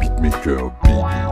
Beatmaker Biggie.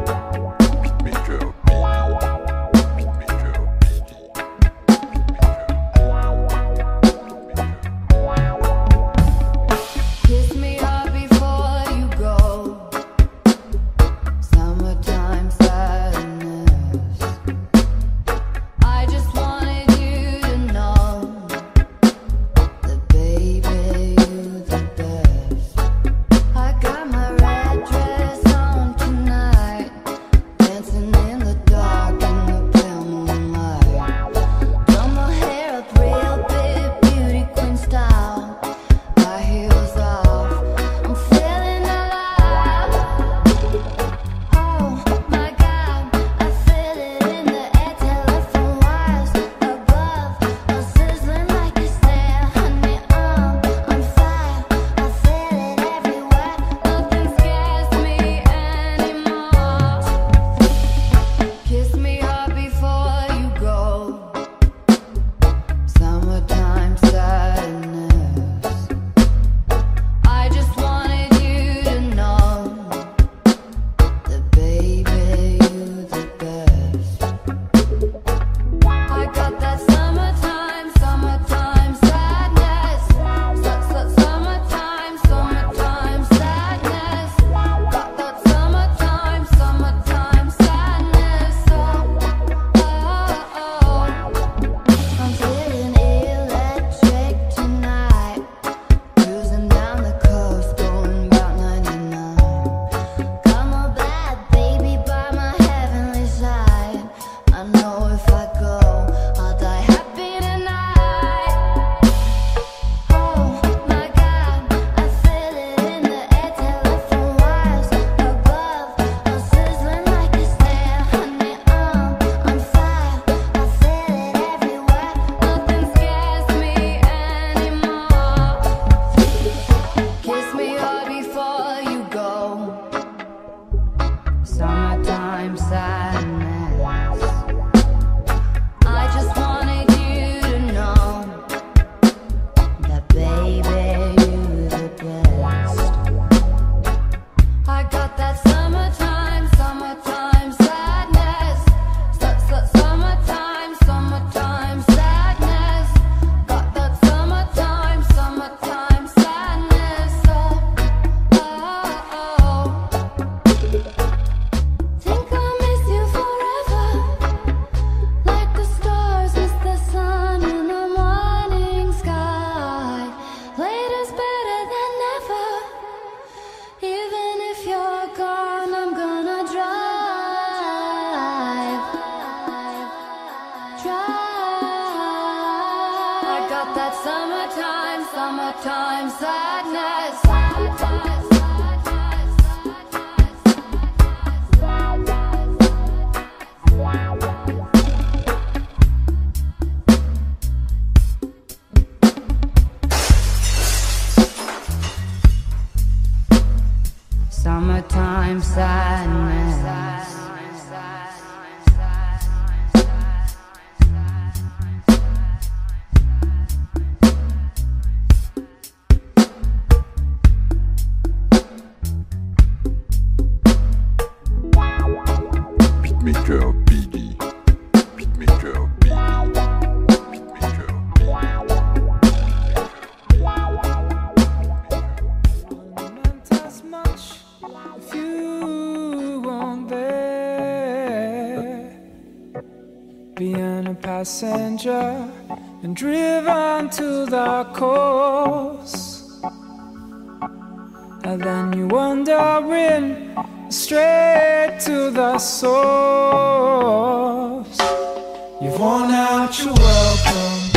passenger and driven to the coast. And then you wander in straight to the source. You've worn out your welcome.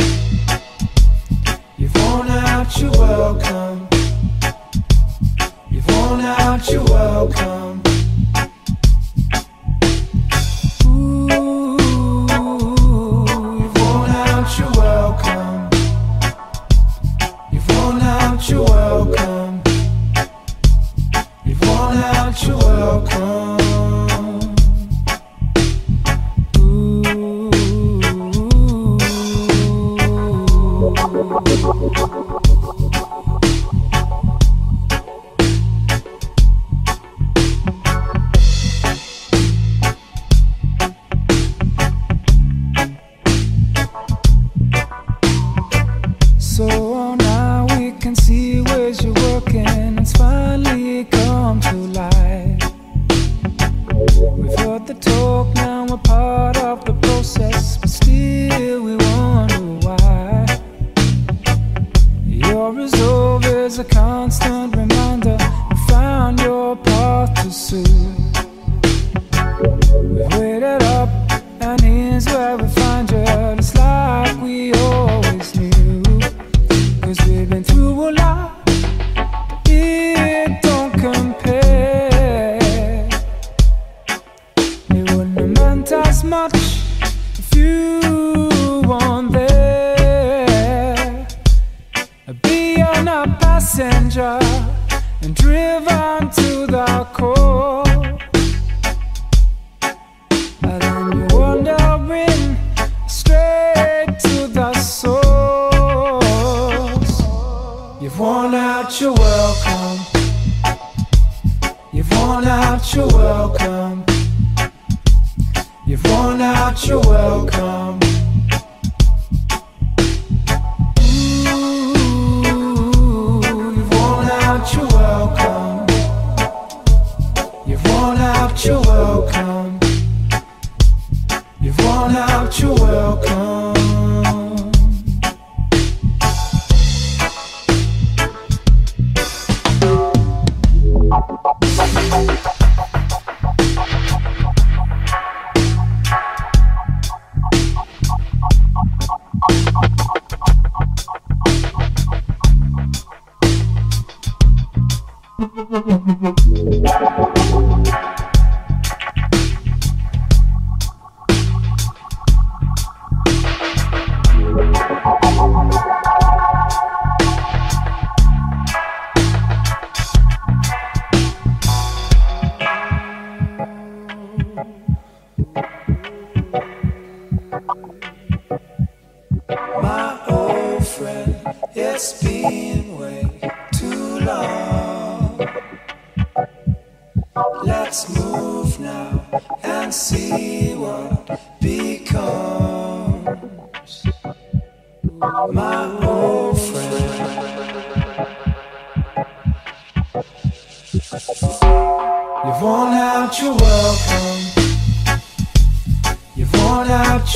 You've worn out your welcome. You've worn out your welcome.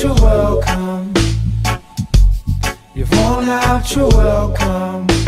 Worn out your welcome. You've worn out your welcome.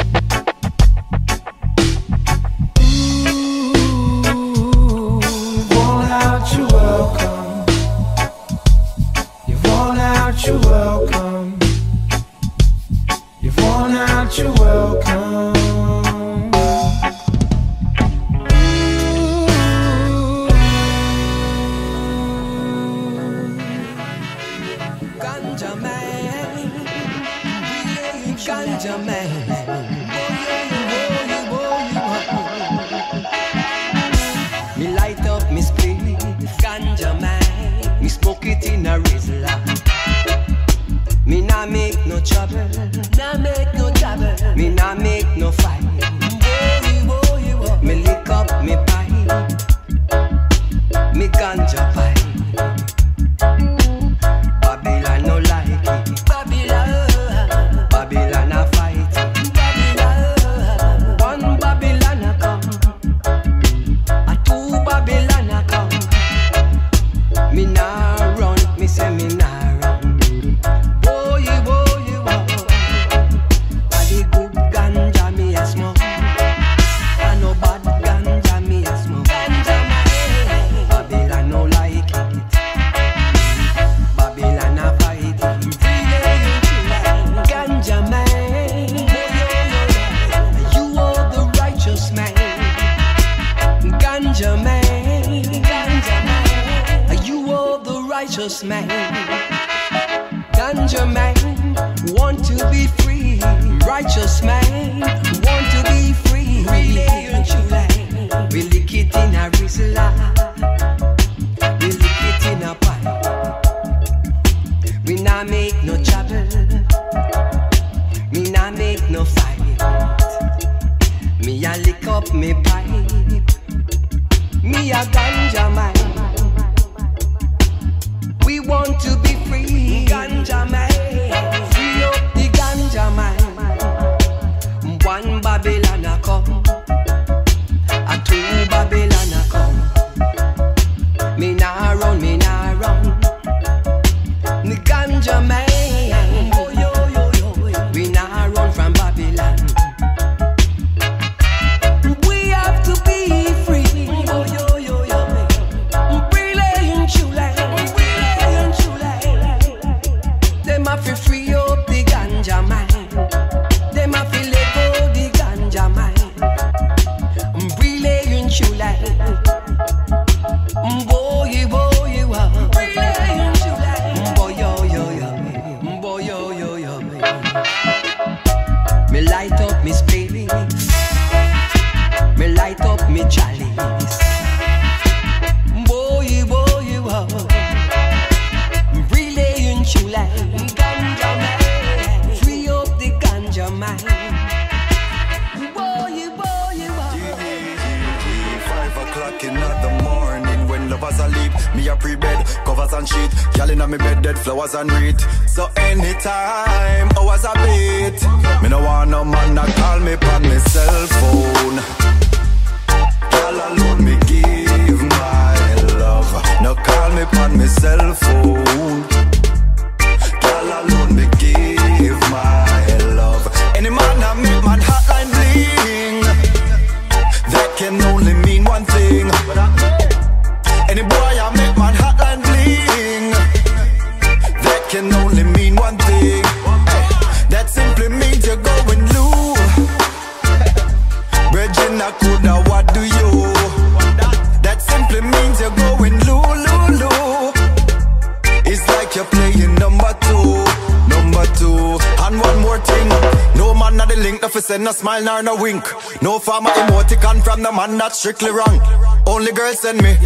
strictly wrong. Only girls send me.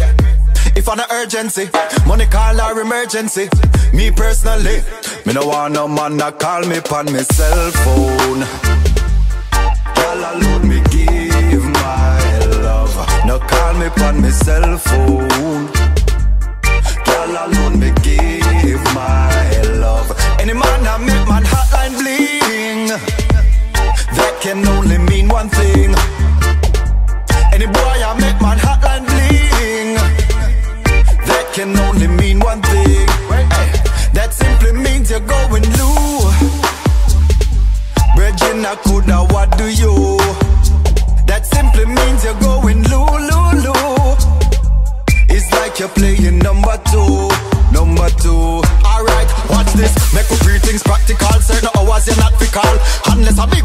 If on an urgency, money call or emergency. Me personally, me no want no man that call me pon me cell phone. Girl alone me give my love. No call me pon me cell phone. Girl alone me give my love. Any man that make my hotline bling, that can only mean one thing.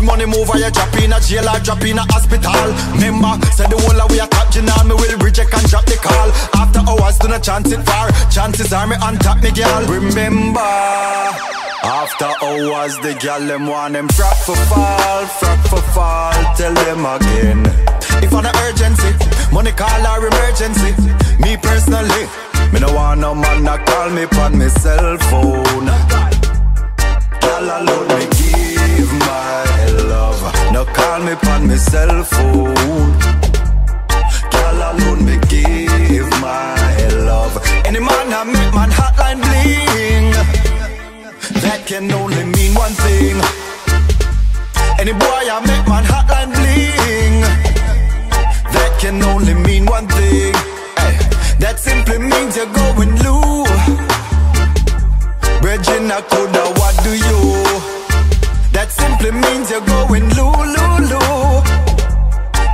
money move I you drop in a jail or drop in a hospital. Remember, said the whole we a top general, me will reject and drop the call. After hours, do not chance it far. Chances are me on top, me girl. Remember, after hours, the girl them want them frack for fall, frack for fall. Tell them again. If on an urgency, money call or emergency. Me personally, me no want no man to call me on my cell phone. Alone me give my now call me on my cell phone. Girl alone me give my love. Any man I meet, man hotline bling. That can only mean one thing. Any boy I meet, man hotline bling. That can only mean one thing. Hey, That simply means you're going low. Bridging I coulda what do you that simply means you're going loo loo loo.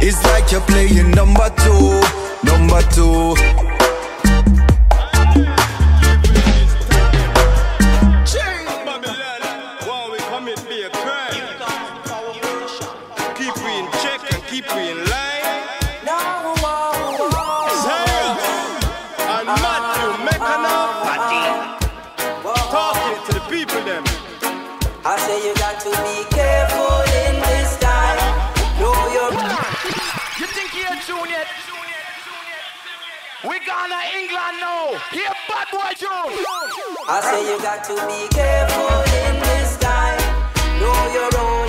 It's like you're playing number two, number two. We gonna England now. Here, bad boy June. I say you got to be careful in this time. Know your own.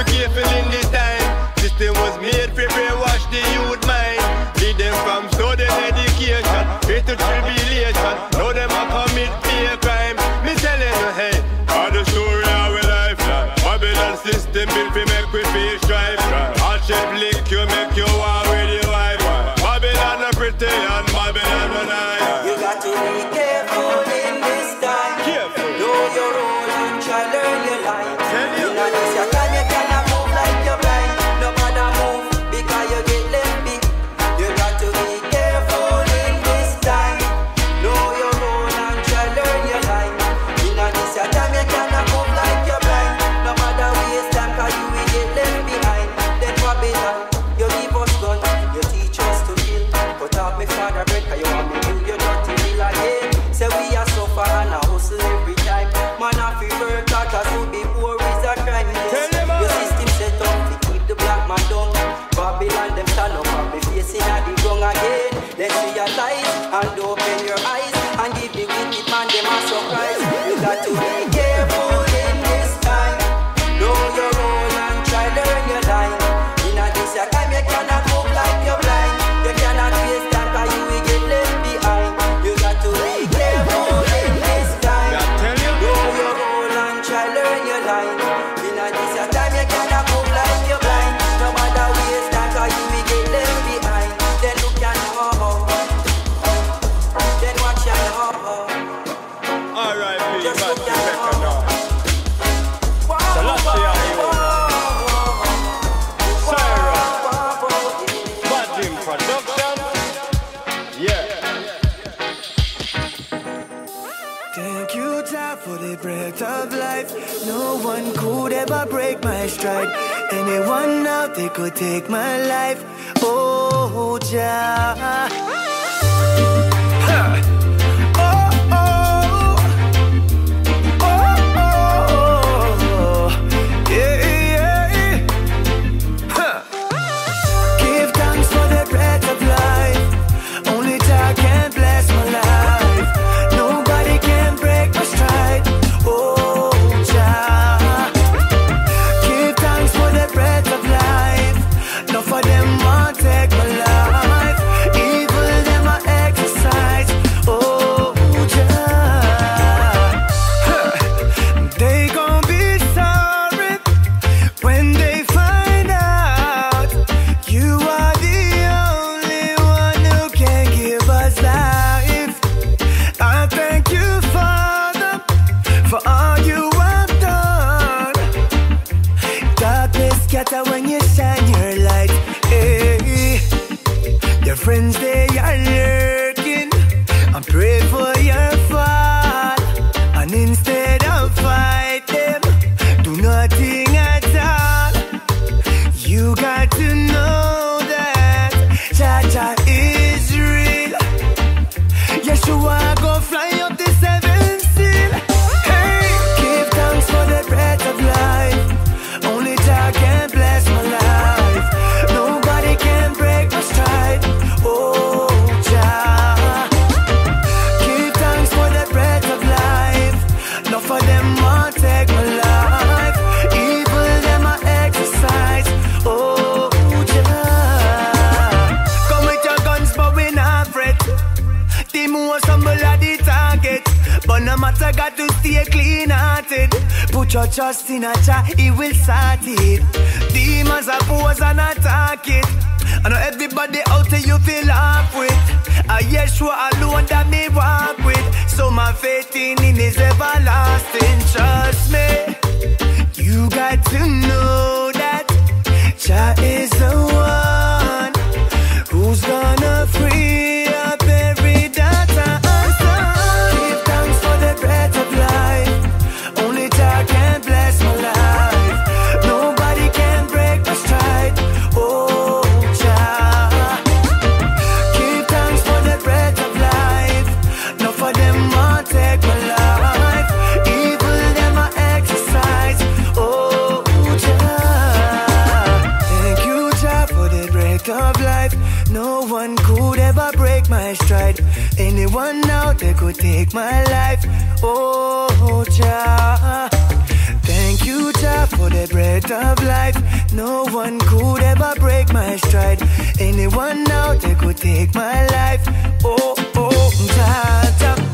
Be careful in the time. break my stride. Anyone out there could take my life. Oh, yeah. Just trust in a cha, he will start it. Demons are pose and attack it. I know everybody out there you feel laugh with. I Yeshua alone that me walk with. So my faith in him is everlasting. Trust me, you got to know that cha is my stride. Anyone out there could take my life. Oh, Jah. Thank you, Jah, for the breath of life. No one could ever break my stride. Anyone out there could take my life. Oh, oh, Jah, Jah.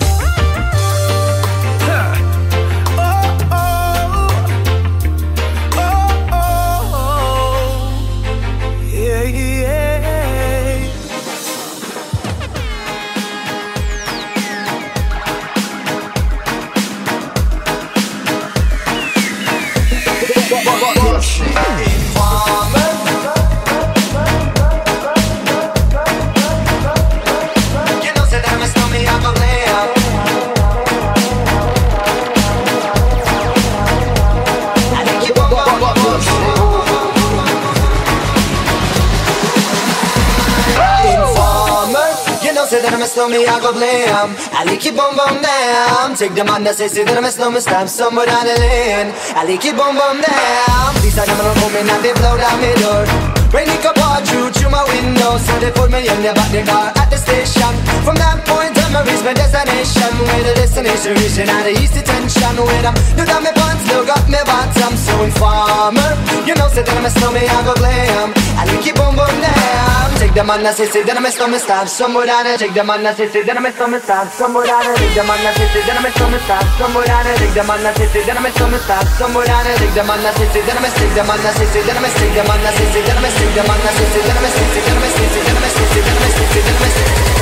That I'm a snowman, I go blam. I lick you bum down. Take the man that say, say that I'm a snowman, stamp somewhere down the lane. I lick you bum bum down. These are in and they blow down my door. Rain it pour through through my window, so they put me in the back the car at the station. From that point on, I my destination. Where the destination reaching out the east detention. Where I'm look at me pants, look up me bottom. So informer, you know, say that I'm a snowman, I go blam. I lick you bum bum down. Take the man that say, say that I'm a snowman, stab somewhere down there. Take the man that say, say that I'm a snowman, stab somewhere down there. Take the man that say, say that I'm a snowman, stab somewhere down there. Take the man that say, say that I'm a snowman, stab somewhere down there. Take the man that say, say that I'm a stick, the man that say, say that I'm a stick, the man that say, say that I'm a stick, the man that say, say that I'm a stick, that I'm a stick, that I'm a stick, that I'm a stick, that I'm a stick. I lick you bum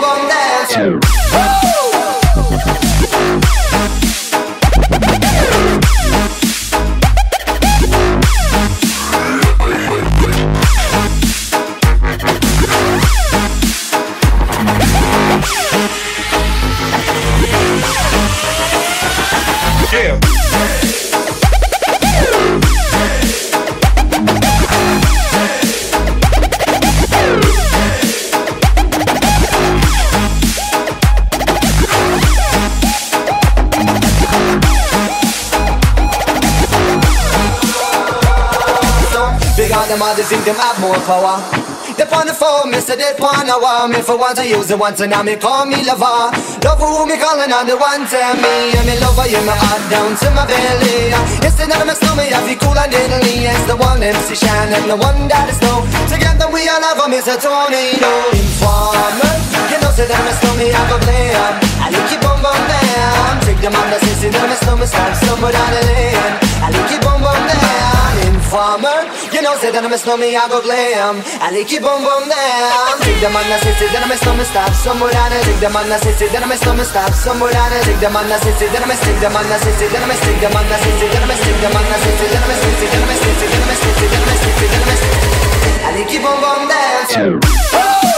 bum down. Big on them all, others think them have more power. They on the phone, me say they on a war. Me for want to use it once and now me call me lover. Love who me calling on the one tell me. And me lover, you my heart down to my belly. It's the name of me, I feel cool and deadly. It's the one MC Shine and the one that is snow. Together we all love it's a tornado. Informer, you know say that I'm a snowman, I. I lick you bum down. Take them on the sissy, that I'm a snowman, start somewhere down the lane. I lick you bum bum down. Informer, you know say that I'm a snowman, I go blam. I lick you bum bum down. Take them on the sissy, that I'm a snowman, stop somewhere down there. Take them on the sissy, that I'm a snowman, stop somewhere down there. Take them on the sissy, that I'm a stick, them on the sissy, that I'm a stick, them on the sissy, that I'm a stick, them on the sissy, that I'm a sissy, that I'm a sissy, that I'm a sissy, that I'm a sissy, that I'm a sissy. I lick you bum bum down. Why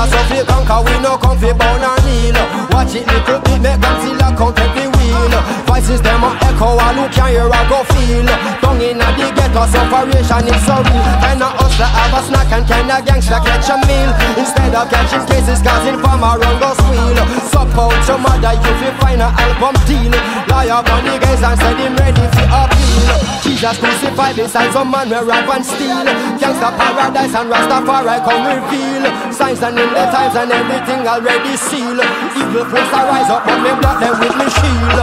not so fake conquer, we no comfy bone and kneel Watch it little bit, make them see the count every real Voices them a echo, all who can hear I go feel. Down in the ghetto, separation is so real. Can a hustler have a snack and can a gangster catch a meal. Instead of catching cases causing farm around go squeal. Your mother, you feel find a album deal. Liar on the guys and said him ready for appeal. Jesus crucified beside some man where rap and steal Gangsta paradise and Rastafari come reveal. Signs and in the times and everything already sealed. Evil force arise up but me block them with me shield.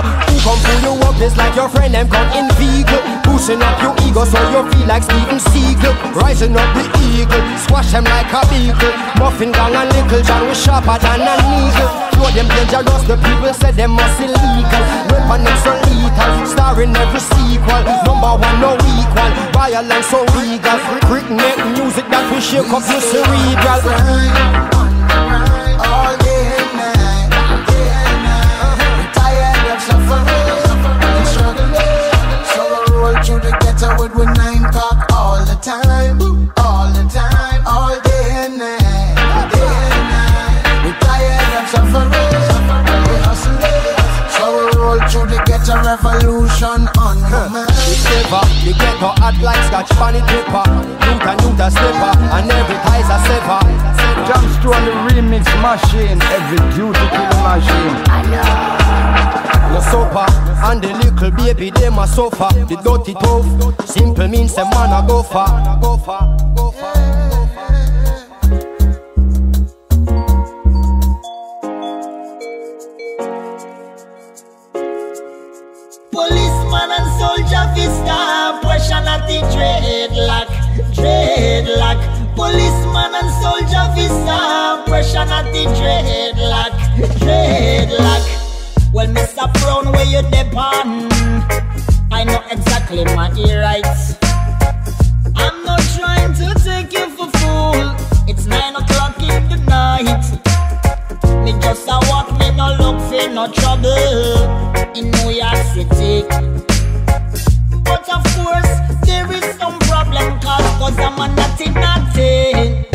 Come pull your up just like your friend them come in vegan Pushing up your ego so you feel like Steven Seagal. Rising up the eagle, squash them like a beagle. Muffin gang and Nickel John was sharper than a needle. Throw them dangerous, the people said them must illegal Weapon them so lethal, starring every sequel. Number one no equal, violence so regal. Quick neck music that will shake up your cerebral. Revolution on my mind. Shiver, the ghetto hot like scotch funny paper. Youth and youth a slipper, and every tie's a sever. Jumps to on the remix machine, every duty killing machine. I know. No sofa, and the little baby them a sofa. The dirty tough, simple means a man a go far. Go far, go far. Soldier vista Pressure not the dreadlock Dreadlock. Policeman and soldier vista Pressure not the dreadlock Dreadlock. Well, Mr. Brown, where you depend? I know exactly my rights. I'm not trying to take you for fool. It's nine o'clock in the night. Me just a walk, me no look for no trouble. In New York City. But of course, there is some problem cause, cause I'm a naughty naughty.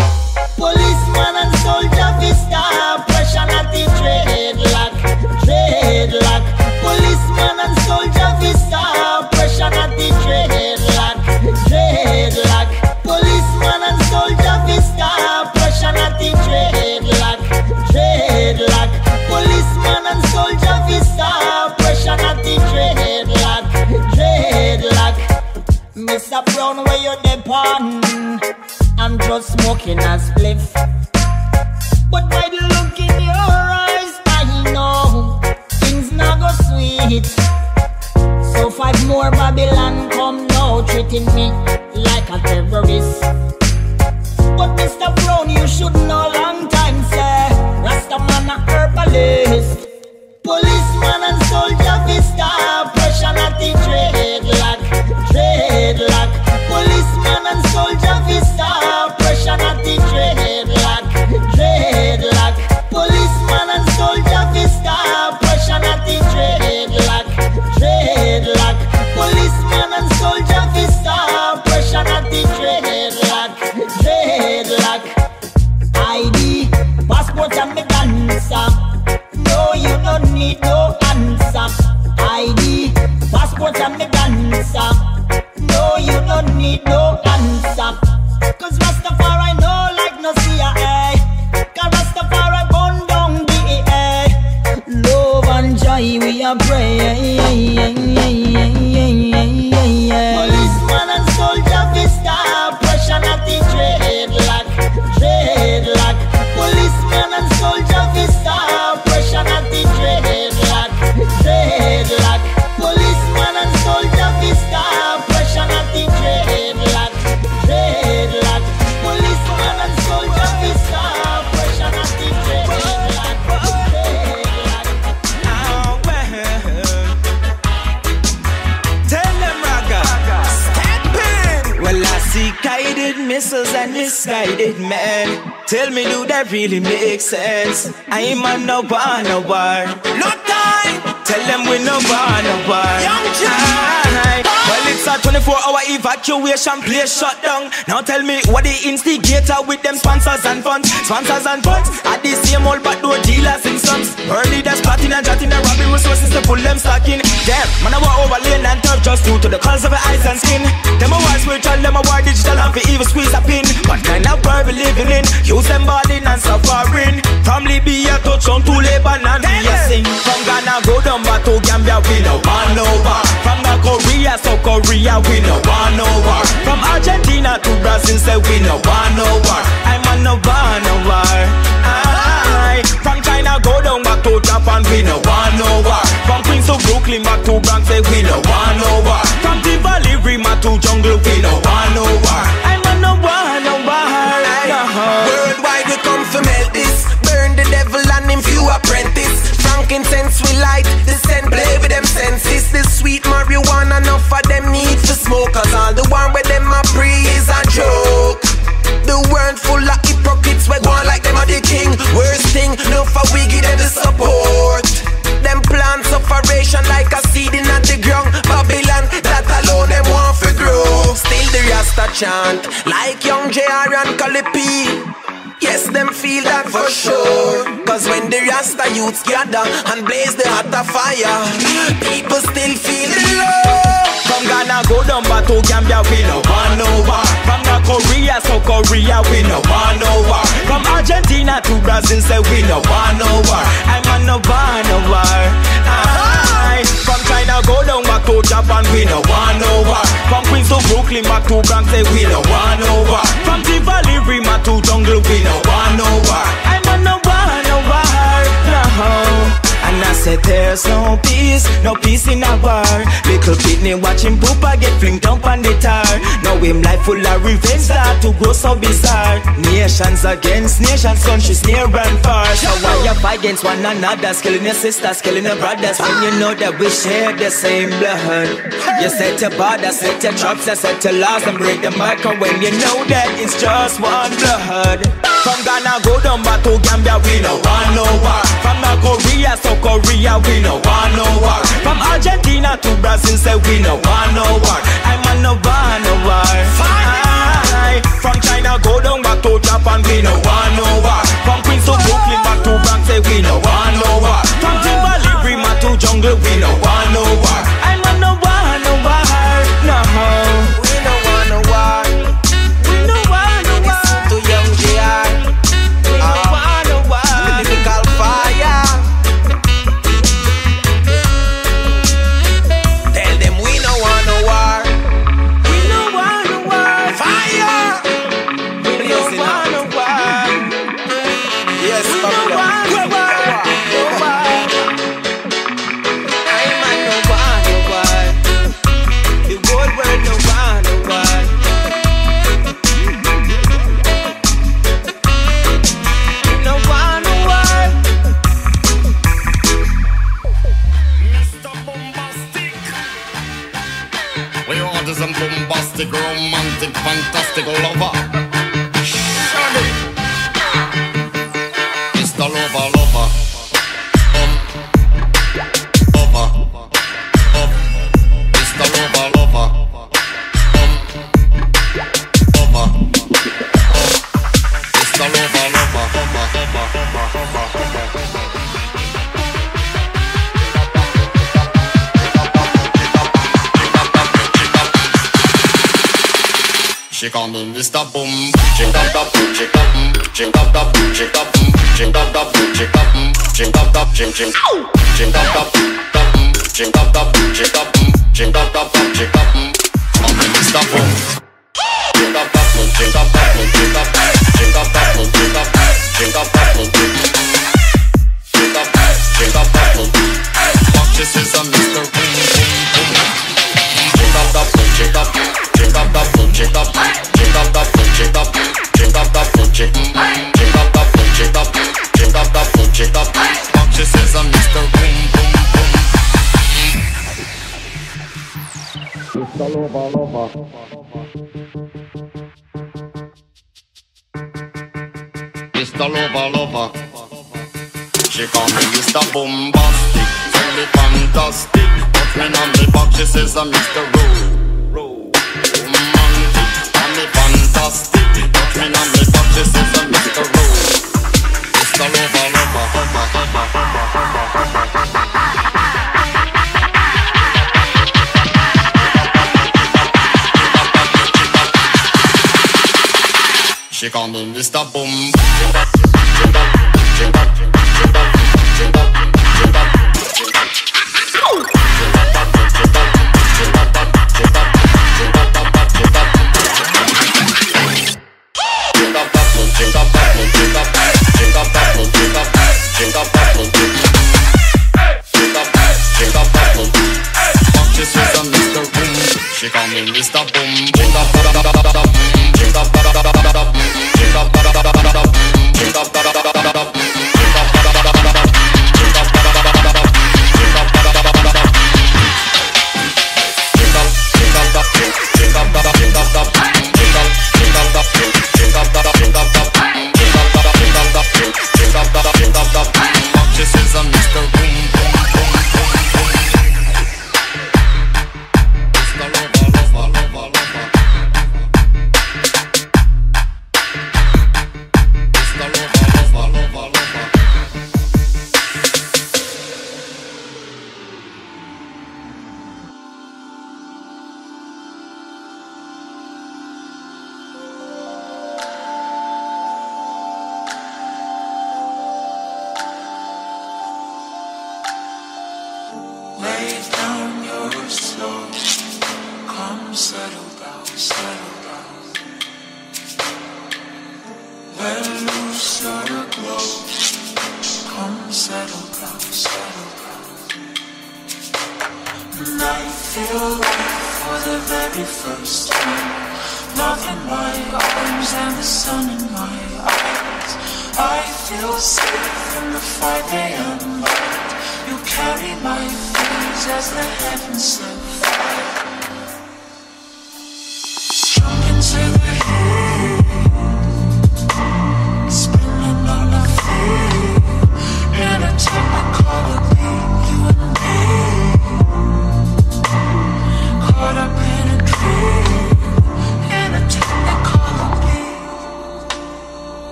Policeman and soldier vista, pressure not the dreadlock, dreadlock. Policeman and soldier vista, pressure not the dreadlock, evacuation place shut down. Now tell me what the instigator with them sponsors and funds. Sponsors and funds are the same old but no dealers in sums. Early that's plotting and jotting and robbing resources to pull them stock in. Damn, man, I walk over lane and tough just due to the colors of her eyes and skin. Them a war spiritual, them a war digital, and for evil squeeze a pin. What kind of world we living in? Use them balling and suffering. From Libya touch on to Lebanon, we a sing. From Ghana go down back to Gambia, we no one over. From Korea, South Korea, we no one over. From Argentina to Brazil, say we no one over. I'm on no one over. Aye. From China go down back to Japan, we no one over. From Queens to Brooklyn back to Bronx, say we no one over. From the Valley, Rema to Jungle, we no one over. I'm on no one over. Uh-huh. Worldwide we come to melt this Burn the devil and him few apprentice Frankincense we the one with them a pre is a joke The world full of hypocrites We go like them are the king. Worst thing, no for we give them the support. Them plant sufferation like a seed in the ground. Babylon, that alone them want to grow Still the Rasta chant Like young JR and Calipi Yes, them feel that for sure. Cause when the Rasta youths gather and blaze the hotter fire, people still feel the love. From Ghana go down back to Gambia, we no no war. From the Korea, so Korea, we no no war. From Argentina to Brazil, say we no no war. I'm on no want no war. Ah. From China go down back to Japan, we no no war. From Queens to Brooklyn, back to Bronx, say we no no war. From the Valley, Rema to Jungle, we no no war. I'm on no want no war. No. And I said there's no peace, no peace in our war. Little kidney watching Poopa get flinked up on the tar. Now him life full of revenge start to grow so bizarre. Nations against nations, countries near and far. So why you fight against one another, killing your sisters, killing your brothers when you know that we share the same blood? You set your borders, set your traps, you set your laws and break the marker when you know that it's just one blood. From Ghana go down back to Gambia, we no want no war. From the Korea, so Korea, we no want no war. From Argentina to Brazil, say we no want no war. I'm on no want no war. Aye. From China go down back to Japan, we no want no war. From Queens to Brooklyn back to Bronx, say we no want no war. From Timberlake, Rema to Jungle, we no want no war. She call me Mr. Boom. This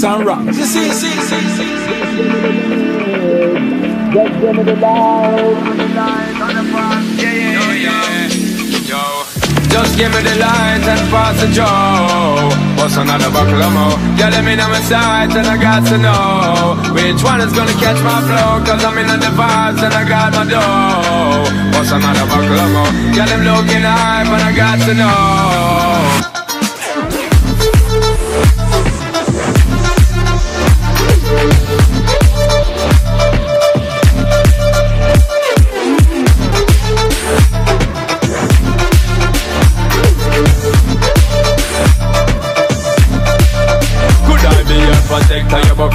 called banks and rocks. You see, see, see, see. Just give me the Just give me the light and pass the joe. What's another buckle of more? Yeah, let me know my sights and I got to know which one is gonna catch my flow. Cause I'm in the vibes and I got my dough. What's another buckle of more? Yeah, them looking high, but I got to know.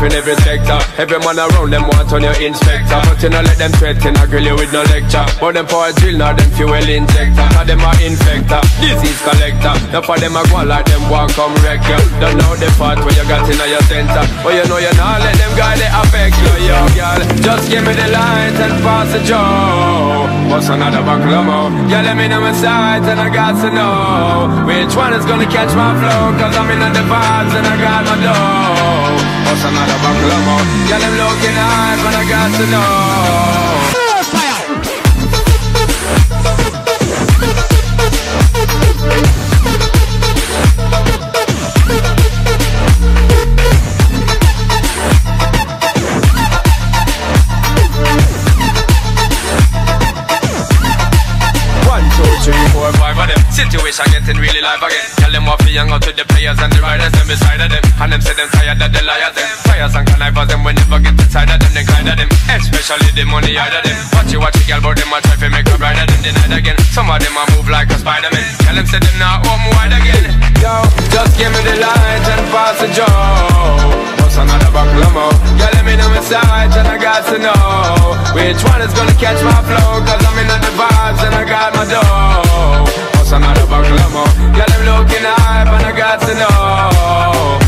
You're every sector. Every man around them want on your inspector. But you know let them threaten, I grill you with no lecture. But them for a drill, now them fuel injector. Cause them are infector, disease collector. Now for them a go like them want come wreck you. Don't know the part where you got in your center. But you know you not let them guy they affect you, yo girl. Just give me the light and pass the joe. What's another more? Yeah, let me know my sight and I got to know which one is gonna catch my flow. Cause I'm in the vibes and I got my dough. Another more? Yeah, them looking high, but I got to know. Especially the money out of them. Watch you, watch you, girl, but them a try to make a bride of them, denied again. Some of them a move like a Spider-Man. Tell them say them not home wide again. Yo, just give me the light and pass the joe. What's another buckle of more? Yeah, let me know my massage and I got to know which one is gonna catch my flow. Cause I'm in the vibes and I got my dough. What's another buckle more? Yeah, them looking hype and I got to know.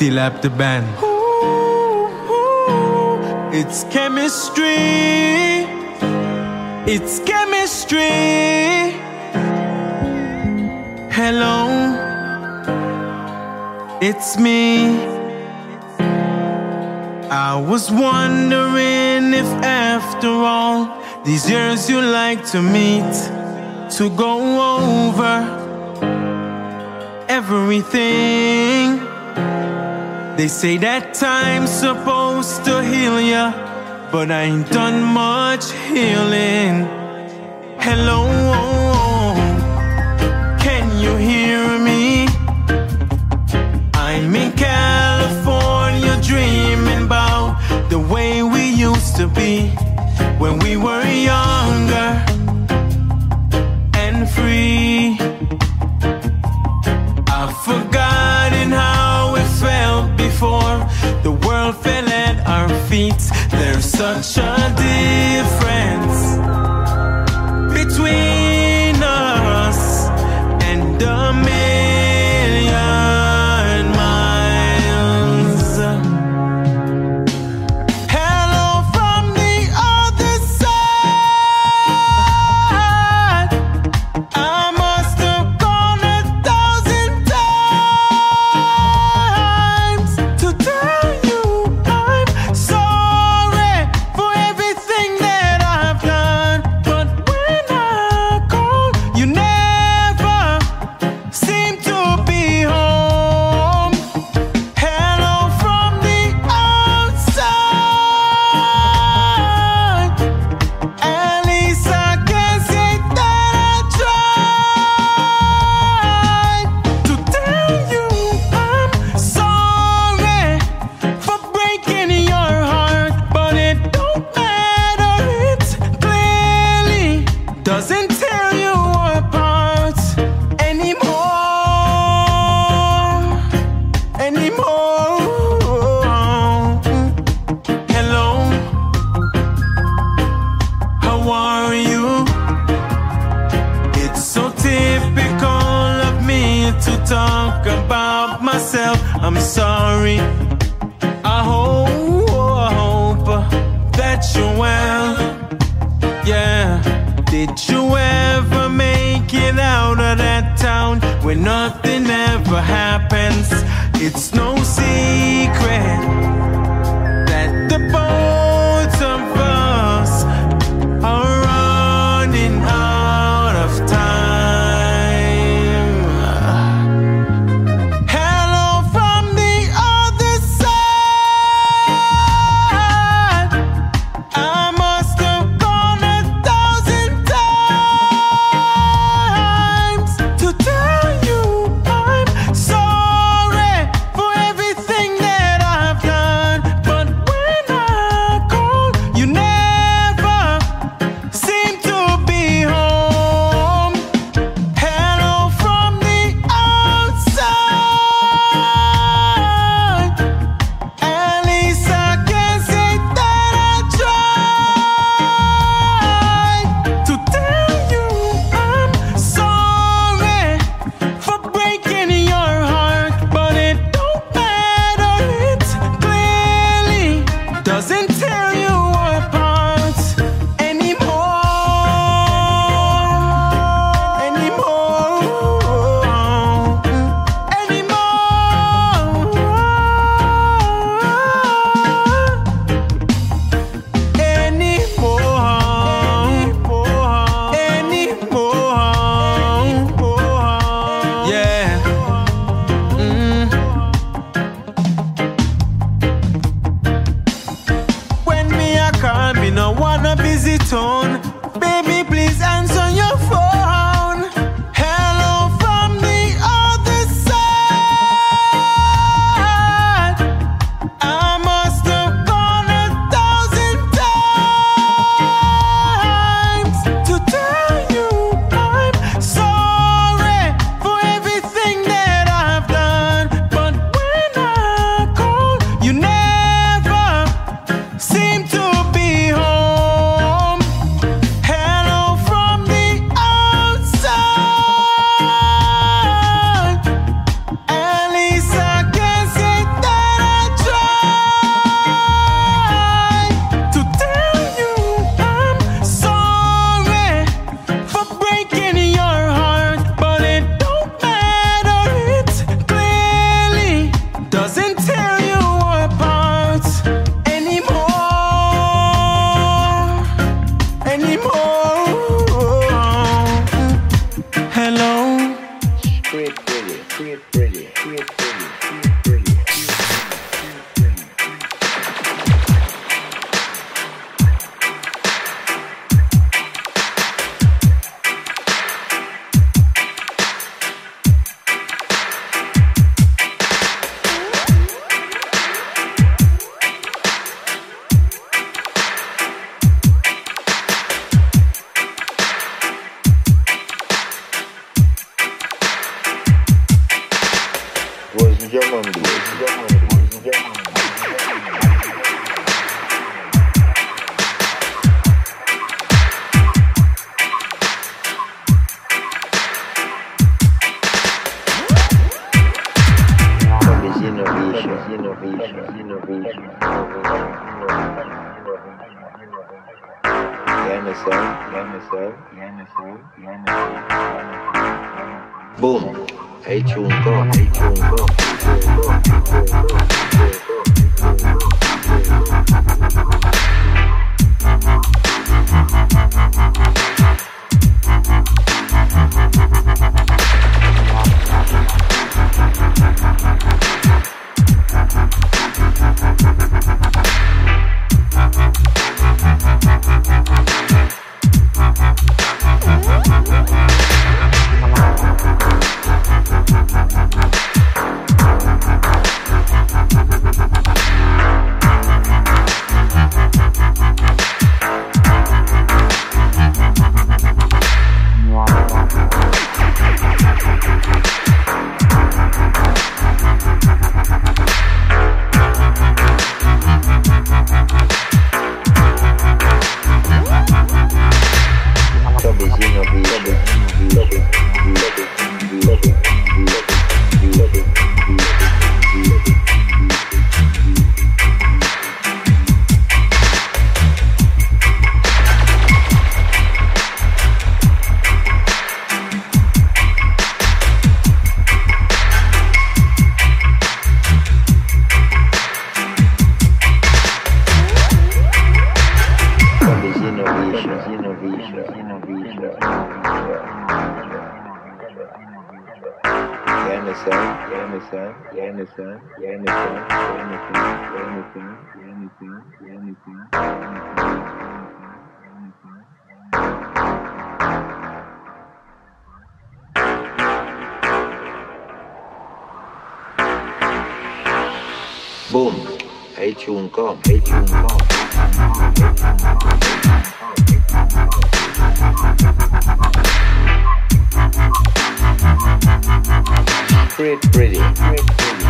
Still up the band. It's chemistry. It's chemistry. Hello. It's me. I was wondering if after all these years you like to meet to go over everything they say that time's supposed to heal ya, but I ain't done much healing. Hello, can you hear me? I'm in California dreaming about the way we used to be when we were young. feet. There's such a difference between. to talk about myself. I'm sorry. I hope, I hope that you're well. Yeah. Did you ever make it out of that town where nothing ever happens? It's no secret Boom. Hey, Chung, come. Hey, Chung, come. Pretty, pretty, pretty, pretty.